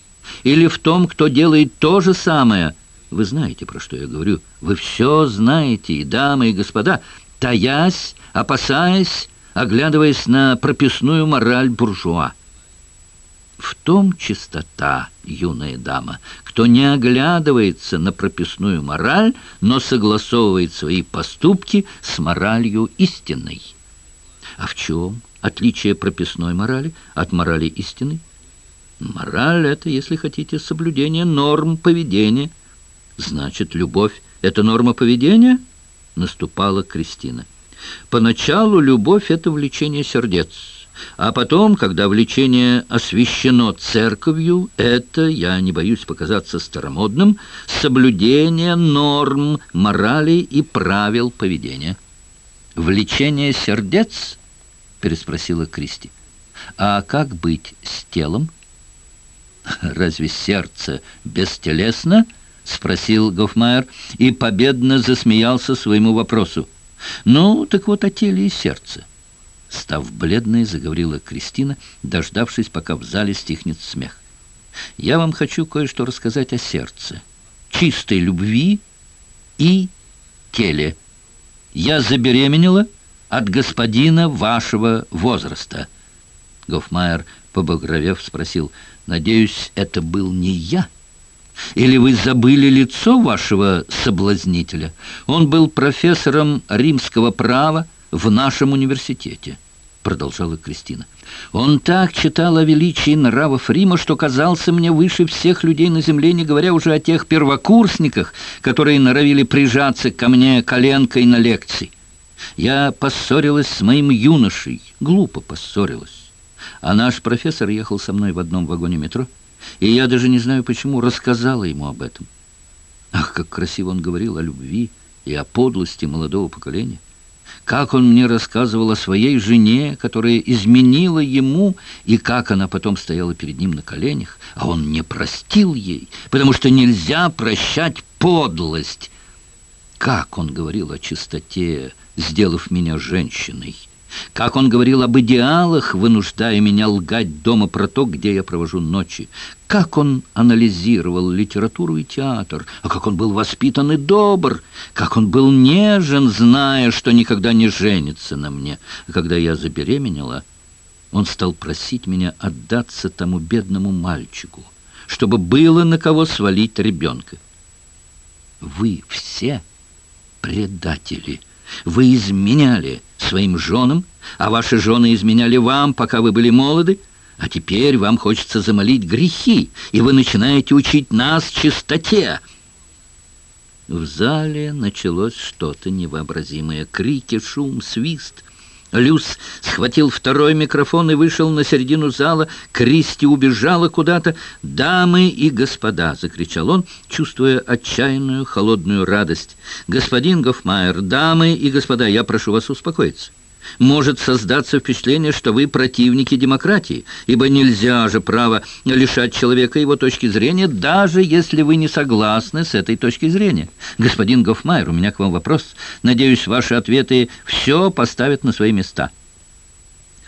или в том, кто делает то же самое. Вы знаете, про что я говорю. Вы все знаете, и дамы, и господа, таясь, опасаясь, оглядываясь на прописную мораль буржуа. В том чистота, юная дама, кто не оглядывается на прописную мораль, но согласовывает свои поступки с моралью истинной. А в чем отличие прописной морали от морали истинной? Мораль — это, если хотите, соблюдение норм поведения. Значит, любовь — это норма поведения? Наступала Кристина. Поначалу любовь — это влечение сердец. А потом, когда влечение освящено церковью, это, я не боюсь показаться старомодным, соблюдение норм морали и правил поведения. «Влечение сердец?» — переспросила Кристи. «А как быть с телом?» «Разве сердце бестелесно?» — спросил Гофмайер и победно засмеялся своему вопросу. «Ну, так вот о теле и сердце». Став бледной, заговорила Кристина, дождавшись, пока в зале стихнет смех. Я вам хочу кое-что рассказать о сердце, чистой любви и теле. Я забеременела от господина вашего возраста. Гофмайер, побагровев, спросил, «Надеюсь, это был не я?» Или вы забыли лицо вашего соблазнителя? Он был профессором римского права в нашем университете, продолжала Кристина. Он так читал о величии нравов Рима, что казался мне выше всех людей на земле, не говоря уже о тех первокурсниках, которые норовили прижаться ко мне коленкой на лекции. Я поссорилась с моим юношей, глупо поссорилась. А наш профессор ехал со мной в одном вагоне метро и я даже не знаю почему рассказала ему об этом. Ах, как красиво он говорил о любви и о подлости молодого поколения. Как он мне рассказывал о своей жене, которая изменила ему, и как она потом стояла перед ним на коленях, а он не простил ей, потому что нельзя прощать подлость. Как он говорил о чистоте, сделав меня женщиной. Как он говорил об идеалах, вынуждая меня лгать дома про то, где я провожу ночи. Как он анализировал литературу и театр. А как он был воспитан и добр. Как он был нежен, зная, что никогда не женится на мне. А когда я забеременела, он стал просить меня отдаться тому бедному мальчику, чтобы было на кого свалить ребенка. Вы все предатели. Вы изменяли своим женам, а ваши жены изменяли вам, пока вы были молоды, а теперь вам хочется замолить грехи, и вы начинаете учить нас чистоте». В зале началось что-то невообразимое. Крики, шум, свист — Люс схватил второй микрофон и вышел на середину зала. Кристи убежала куда-то. «Дамы и господа!» — закричал он, чувствуя отчаянную холодную радость. «Господин Гофмайер, дамы и господа, я прошу вас успокоиться может создаться впечатление, что вы противники демократии, ибо нельзя же право лишать человека его точки зрения, даже если вы не согласны с этой точки зрения. Господин Гофмайер, у меня к вам вопрос. Надеюсь, ваши ответы все поставят на свои места.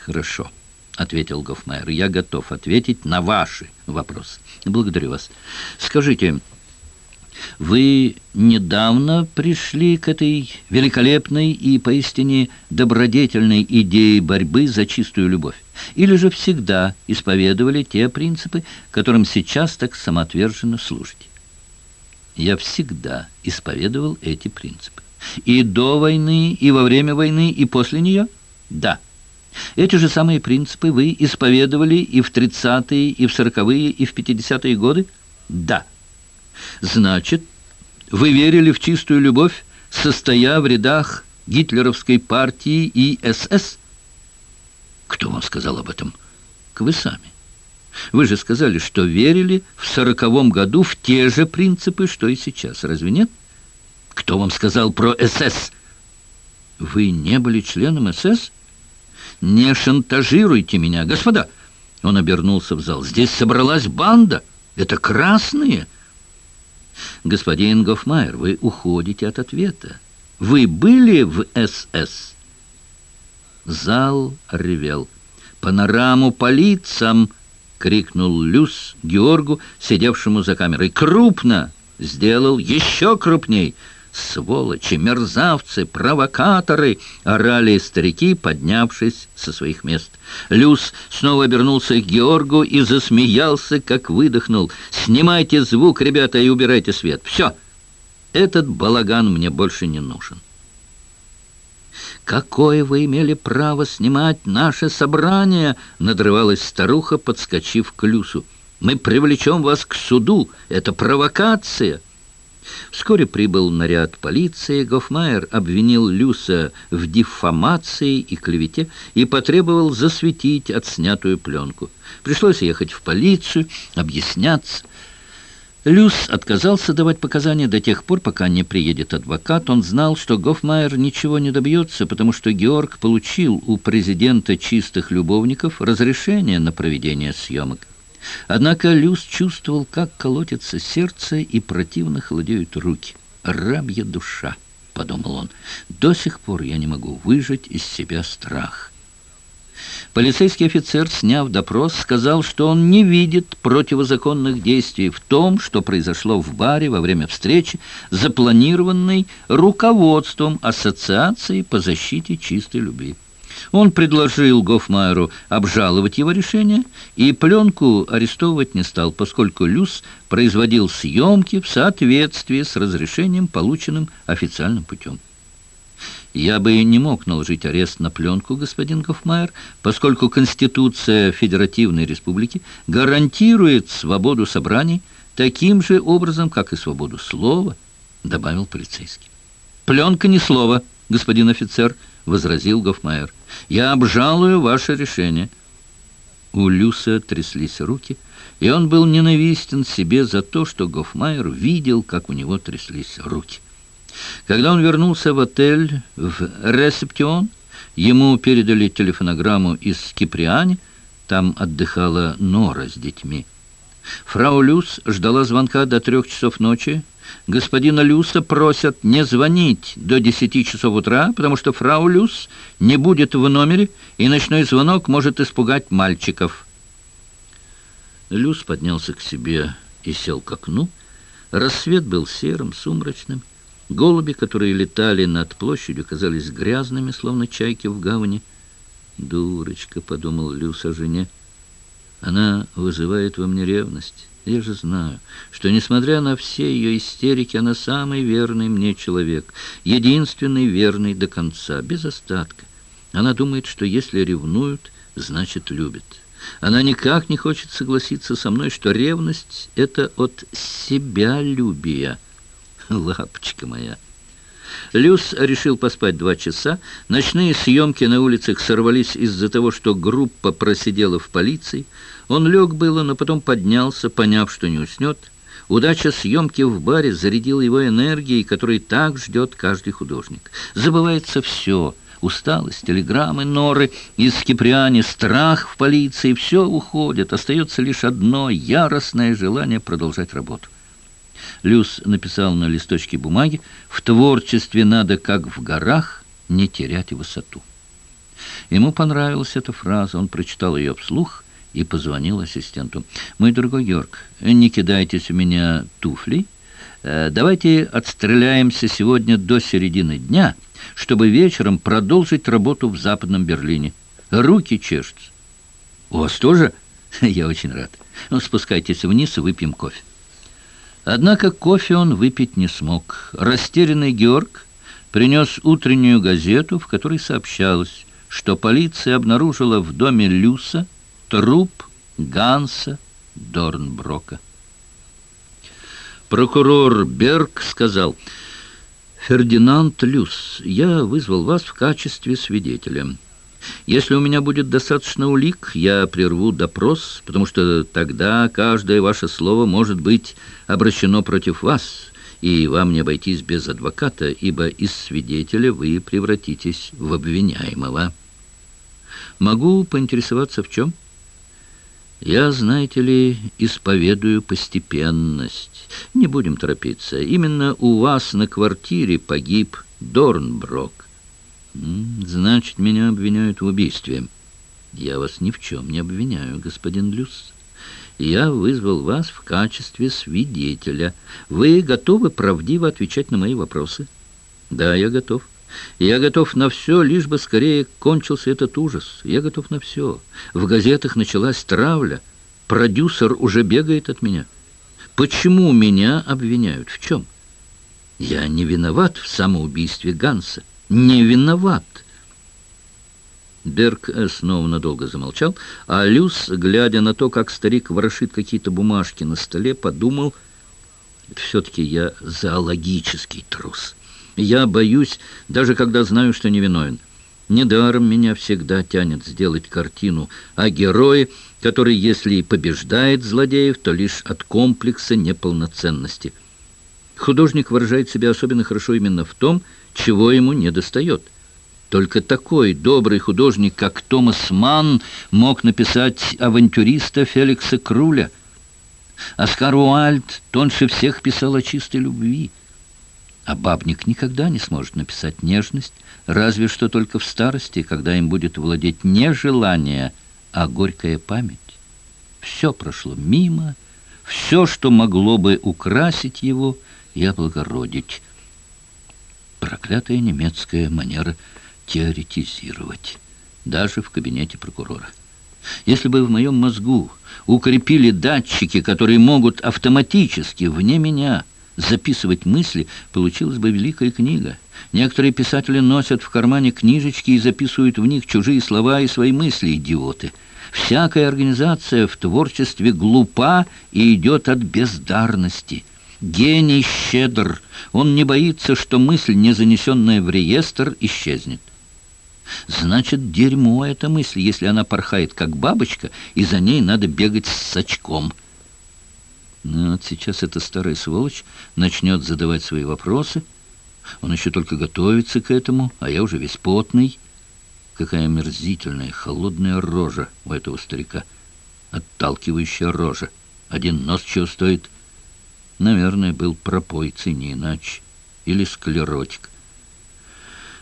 Хорошо, ответил Гофмайер. Я готов ответить на ваши вопросы. Благодарю вас. Скажите... Вы недавно пришли к этой великолепной и поистине добродетельной идее борьбы за чистую любовь? Или же всегда исповедовали те принципы, которым сейчас так самоотверженно служите? Я всегда исповедовал эти принципы. И до войны, и во время войны, и после нее? Да. Эти же самые принципы вы исповедовали и в 30-е, и в 40-е, и в 50-е годы? Да. Значит, вы верили в чистую любовь, состоя в рядах гитлеровской партии и СС? Кто вам сказал об этом? Вы сами. Вы же сказали, что верили в сороковом году в те же принципы, что и сейчас. Разве нет? Кто вам сказал про СС? Вы не были членом СС? Не шантажируйте меня, господа! Он обернулся в зал. Здесь собралась банда. Это красные. Господин Гофмайер, вы уходите от ответа. Вы были в СС? Зал ревел. «Панораму по лицам!» — крикнул Люс Георгу, сидевшему за камерой. «Крупно!» — сделал еще крупней — «Сволочи, мерзавцы, провокаторы!» — орали старики, поднявшись со своих мест. Люс снова обернулся к Георгу и засмеялся, как выдохнул. «Снимайте звук, ребята, и убирайте свет. Все! Этот балаган мне больше не нужен». «Какое вы имели право снимать наше собрание?» — надрывалась старуха, подскочив к Люсу. «Мы привлечем вас к суду. Это провокация!» Вскоре прибыл наряд полиции. Гофмайер обвинил Люса в диффамации и клевете и потребовал засветить отснятую пленку. Пришлось ехать в полицию, объясняться. Люс отказался давать показания до тех пор, пока не приедет адвокат. Он знал, что Гофмайер ничего не добьется, потому что Георг получил у президента чистых любовников разрешение на проведение съемок. Однако Люс чувствовал, как колотится сердце и противно холодеют руки. «Рабья душа», — подумал он, — «до сих пор я не могу выжать из себя страх». Полицейский офицер, сняв допрос, сказал, что он не видит противозаконных действий в том, что произошло в баре во время встречи, запланированной руководством Ассоциации по защите чистой любви. Он предложил Гофмайеру обжаловать его решение, и пленку арестовывать не стал, поскольку Люс производил съемки в соответствии с разрешением, полученным официальным путем. Я бы не мог наложить арест на пленку, господин Гофмайер, поскольку Конституция Федеративной Республики гарантирует свободу собраний таким же образом, как и свободу слова, добавил полицейский. Пленка не слово, господин офицер, возразил Гофмайер. Я обжалую ваше решение. У Люса тряслись руки, и он был ненавистен себе за то, что Гофмайер видел, как у него тряслись руки. Когда он вернулся в отель в Ресептион, ему передали телефонограмму из Киприани, там отдыхала Нора с детьми. Фрау Люс ждала звонка до трех часов ночи. Господина Люса просят не звонить до десяти часов утра, потому что фрау Люс не будет в номере, и ночной звонок может испугать мальчиков. Люс поднялся к себе и сел к окну. Рассвет был серым, сумрачным. Голуби, которые летали над площадью, казались грязными, словно чайки в гавани. «Дурочка», — подумал Люс о жене, — «она вызывает во мне ревность. Я же знаю, что, несмотря на все ее истерики, она самый верный мне человек, единственный верный до конца, без остатка. Она думает, что если ревнуют, значит любят. Она никак не хочет согласиться со мной, что ревность — это от себя любия». *laughs* Лапочка моя. Люс решил поспать два часа. Ночные съемки на улицах сорвались из-за того, что группа просидела в полиции. Он лег было, но потом поднялся, поняв, что не уснет. Удача съемки в баре зарядила его энергией, которой так ждет каждый художник. Забывается все — усталость, телеграммы, норы из Киприани, страх в полиции — все уходит. Остается лишь одно — яростное желание продолжать работу. Люс написал на листочке бумаги, «В творчестве надо, как в горах, не терять высоту». Ему понравилась эта фраза, он прочитал ее вслух и позвонил ассистенту. «Мой дорогой Йорк, не кидайтесь у меня туфли. Э, давайте отстреляемся сегодня до середины дня, чтобы вечером продолжить работу в Западном Берлине. Руки чешутся». «У вас тоже?» *laughs* «Я очень рад. Ну, спускайтесь вниз и выпьем кофе». Однако кофе он выпить не смог. Растерянный Георг принес утреннюю газету, в которой сообщалось, что полиция обнаружила в доме Люса труп Ганса Дорнброка. Прокурор Берг сказал, «Фердинанд Люс, я вызвал вас в качестве свидетеля». Если у меня будет достаточно улик, я прерву допрос, потому что тогда каждое ваше слово может быть обращено против вас, и вам не обойтись без адвоката, ибо из свидетеля вы превратитесь в обвиняемого. Могу поинтересоваться в чем? Я, знаете ли, исповедую постепенность. Не будем торопиться. Именно у вас на квартире погиб Дорнброк. «Значит, меня обвиняют в убийстве». «Я вас ни в чем не обвиняю, господин Люс. Я вызвал вас в качестве свидетеля. Вы готовы правдиво отвечать на мои вопросы?» «Да, я готов. Я готов на все, лишь бы скорее кончился этот ужас. Я готов на все. В газетах началась травля. Продюсер уже бегает от меня. Почему меня обвиняют? В чем? Я не виноват в самоубийстве Ганса не виноват. Берг снова надолго замолчал, а Люс, глядя на то, как старик ворошит какие-то бумажки на столе, подумал, «Все-таки я зоологический трус. Я боюсь, даже когда знаю, что невиновен. Недаром меня всегда тянет сделать картину о герое, который, если и побеждает злодеев, то лишь от комплекса неполноценности». Художник выражает себя особенно хорошо именно в том, чего ему не достает. Только такой добрый художник, как Томас Манн, мог написать авантюриста Феликса Круля. Оскар Уальд тоньше всех писал о чистой любви. А бабник никогда не сможет написать нежность, Разве что только в старости, когда им будет владеть не желание, а горькая память. Все прошло мимо, все, что могло бы украсить его и облагородить. Проклятая немецкая манера теоретизировать, даже в кабинете прокурора. Если бы в моем мозгу укрепили датчики, которые могут автоматически, вне меня, записывать мысли, получилась бы великая книга. Некоторые писатели носят в кармане книжечки и записывают в них чужие слова и свои мысли, идиоты. Всякая организация в творчестве глупа и идет от бездарности. Гений щедр. Он не боится, что мысль, не занесенная в реестр, исчезнет. Значит, дерьмо эта мысль, если она порхает, как бабочка, и за ней надо бегать с очком. Ну, вот сейчас эта старая сволочь начнет задавать свои вопросы. Он еще только готовится к этому, а я уже весь потный. Какая мерзительная, холодная рожа у этого старика. Отталкивающая рожа. Один нос чего стоит. Наверное, был пропойцей, не иначе. Или склеротик.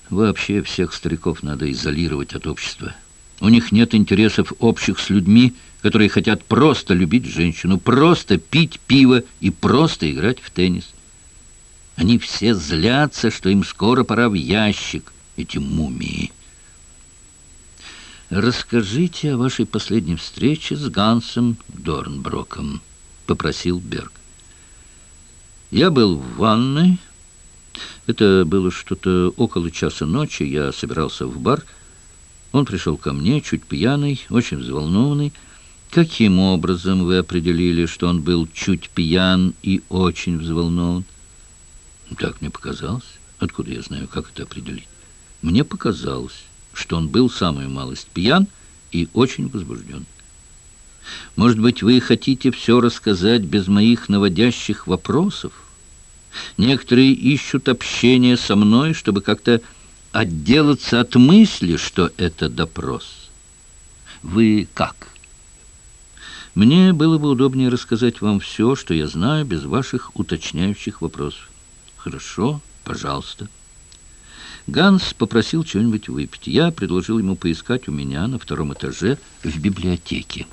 Вообще всех стариков надо изолировать от общества. У них нет интересов общих с людьми, которые хотят просто любить женщину, просто пить пиво и просто играть в теннис. Они все злятся, что им скоро пора в ящик, эти мумии. «Расскажите о вашей последней встрече с Гансом Дорнброком», — попросил Берг. «Я был в ванной». Это было что-то около часа ночи, я собирался в бар. Он пришел ко мне, чуть пьяный, очень взволнованный. Каким образом вы определили, что он был чуть пьян и очень взволнован? Так мне показалось. Откуда я знаю, как это определить? Мне показалось, что он был самую малость пьян и очень возбужден. Может быть, вы хотите все рассказать без моих наводящих вопросов? Некоторые ищут общение со мной, чтобы как-то отделаться от мысли, что это допрос. Вы как? Мне было бы удобнее рассказать вам все, что я знаю, без ваших уточняющих вопросов. Хорошо, пожалуйста. Ганс попросил что-нибудь выпить. Я предложил ему поискать у меня на втором этаже в библиотеке.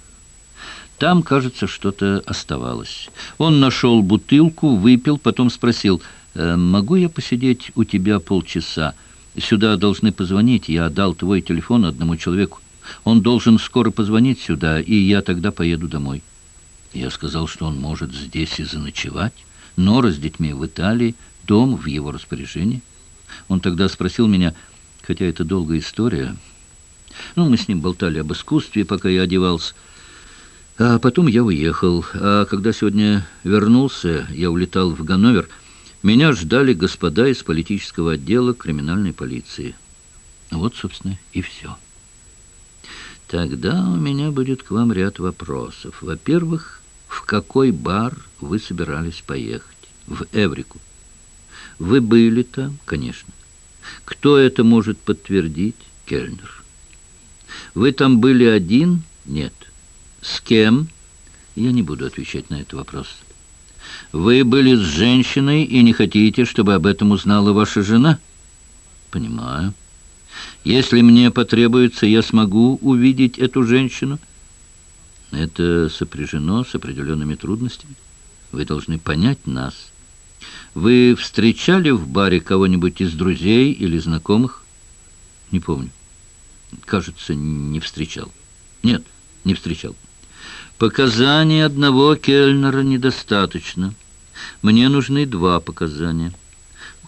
Там, кажется, что-то оставалось. Он нашел бутылку, выпил, потом спросил, «Э, «Могу я посидеть у тебя полчаса? Сюда должны позвонить. Я дал твой телефон одному человеку. Он должен скоро позвонить сюда, и я тогда поеду домой». Я сказал, что он может здесь и заночевать. Нора с детьми в Италии, дом в его распоряжении. Он тогда спросил меня, хотя это долгая история. Ну, мы с ним болтали об искусстве, пока я одевался. А потом я уехал. А когда сегодня вернулся, я улетал в Ганновер, меня ждали господа из политического отдела криминальной полиции. Вот, собственно, и все. Тогда у меня будет к вам ряд вопросов. Во-первых, в какой бар вы собирались поехать? В Эврику. Вы были там? Конечно. Кто это может подтвердить? Кельнер. Вы там были один? Нет. С кем? Я не буду отвечать на этот вопрос. Вы были с женщиной и не хотите, чтобы об этом узнала ваша жена? Понимаю. Если мне потребуется, я смогу увидеть эту женщину? Это сопряжено с определенными трудностями. Вы должны понять нас. Вы встречали в баре кого-нибудь из друзей или знакомых? Не помню. Кажется, не встречал. Нет, не встречал. Показаний одного Кельнера недостаточно. Мне нужны два показания.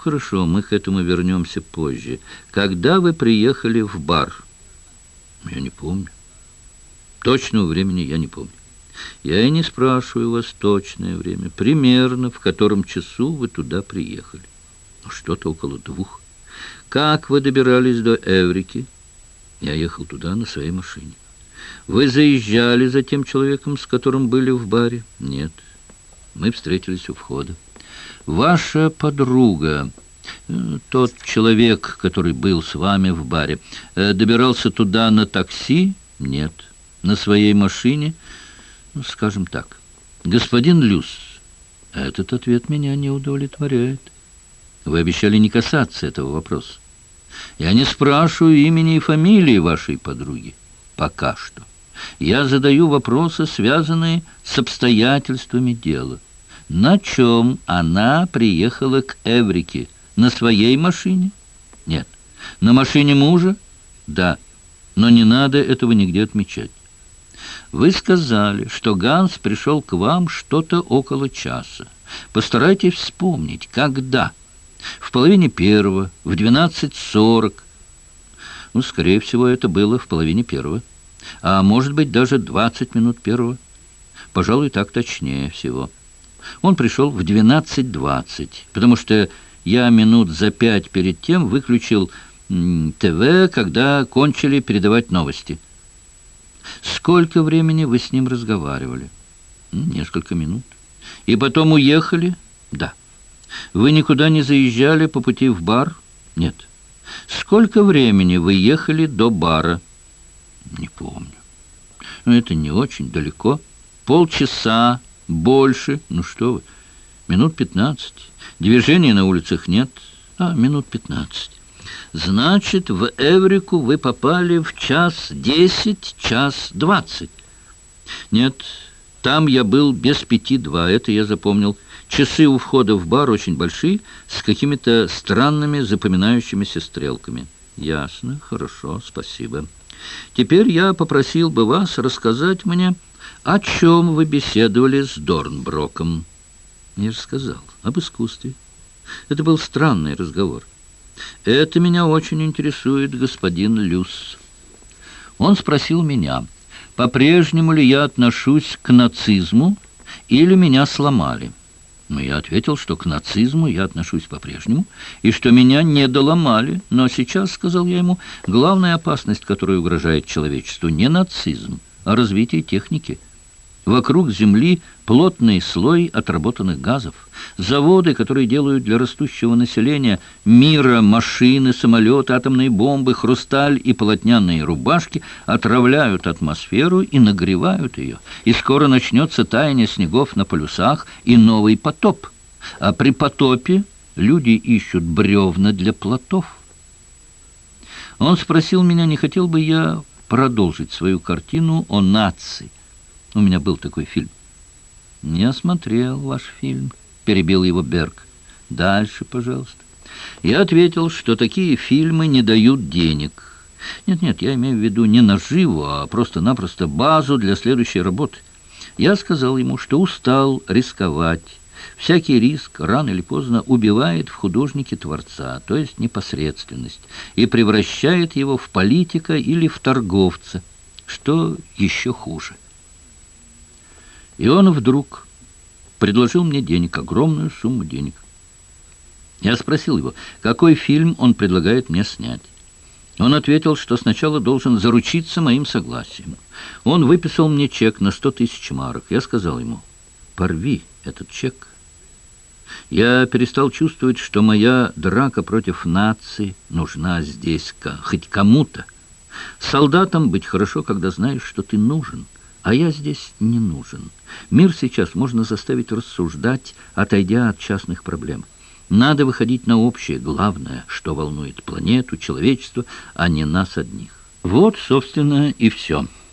Хорошо, мы к этому вернемся позже. Когда вы приехали в бар? Я не помню. Точного времени я не помню. Я и не спрашиваю вас точное время. Примерно в котором часу вы туда приехали. Ну, что-то около двух. Как вы добирались до Эврики? Я ехал туда на своей машине. Вы заезжали за тем человеком, с которым были в баре? Нет. Мы встретились у входа. Ваша подруга, э, тот человек, который был с вами в баре, э, добирался туда на такси? Нет. На своей машине? Ну, скажем так. Господин Люс, этот ответ меня не удовлетворяет. Вы обещали не касаться этого вопроса. Я не спрашиваю имени и фамилии вашей подруги. Пока что. Я задаю вопросы, связанные с обстоятельствами дела. На чем она приехала к Эврике? На своей машине? Нет. На машине мужа? Да. Но не надо этого нигде отмечать. Вы сказали, что Ганс пришел к вам что-то около часа. Постарайтесь вспомнить, когда. В половине первого, в 12.40. Ну, скорее всего, это было в половине первого. А может быть, даже 20 минут первого. Пожалуй, так точнее всего. Он пришел в 12.20, потому что я минут за пять перед тем выключил ТВ, когда кончили передавать новости. Сколько времени вы с ним разговаривали? Несколько минут. И потом уехали? Да. Вы никуда не заезжали по пути в бар? Нет. Сколько времени вы ехали до бара? Не помню. Но это не очень далеко. Полчаса, больше. Ну что вы, минут пятнадцать. Движения на улицах нет. А, минут пятнадцать. Значит, в Эврику вы попали в час десять, час двадцать. Нет, там я был без пяти два, это я запомнил. Часы у входа в бар очень большие, с какими-то странными запоминающимися стрелками. Ясно, хорошо, спасибо. Теперь я попросил бы вас рассказать мне, о чем вы беседовали с Дорнброком. Я же сказал, об искусстве. Это был странный разговор. Это меня очень интересует господин Люс. Он спросил меня, по-прежнему ли я отношусь к нацизму или меня сломали. Но я ответил, что к нацизму я отношусь по-прежнему, и что меня не доломали. Но сейчас, сказал я ему, главная опасность, которая угрожает человечеству, не нацизм, а развитие техники – Вокруг Земли плотный слой отработанных газов. Заводы, которые делают для растущего населения мира машины, самолеты, атомные бомбы, хрусталь и полотняные рубашки, отравляют атмосферу и нагревают ее. И скоро начнется таяние снегов на полюсах и новый потоп. А при потопе люди ищут бревна для плотов. Он спросил меня, не хотел бы я продолжить свою картину о нации, у меня был такой фильм. «Не смотрел ваш фильм», — перебил его Берг. «Дальше, пожалуйста». Я ответил, что такие фильмы не дают денег. Нет-нет, я имею в виду не наживу, а просто-напросто базу для следующей работы. Я сказал ему, что устал рисковать. Всякий риск рано или поздно убивает в художнике творца, то есть непосредственность, и превращает его в политика или в торговца, что еще хуже. И он вдруг предложил мне денег, огромную сумму денег. Я спросил его, какой фильм он предлагает мне снять. Он ответил, что сначала должен заручиться моим согласием. Он выписал мне чек на сто тысяч марок. Я сказал ему, порви этот чек. Я перестал чувствовать, что моя драка против нации нужна здесь хоть кому-то. Солдатам быть хорошо, когда знаешь, что ты нужен. А я здесь не нужен. Мир сейчас можно заставить рассуждать, отойдя от частных проблем. Надо выходить на общее, главное, что волнует планету, человечество, а не нас одних. Вот, собственно, и все.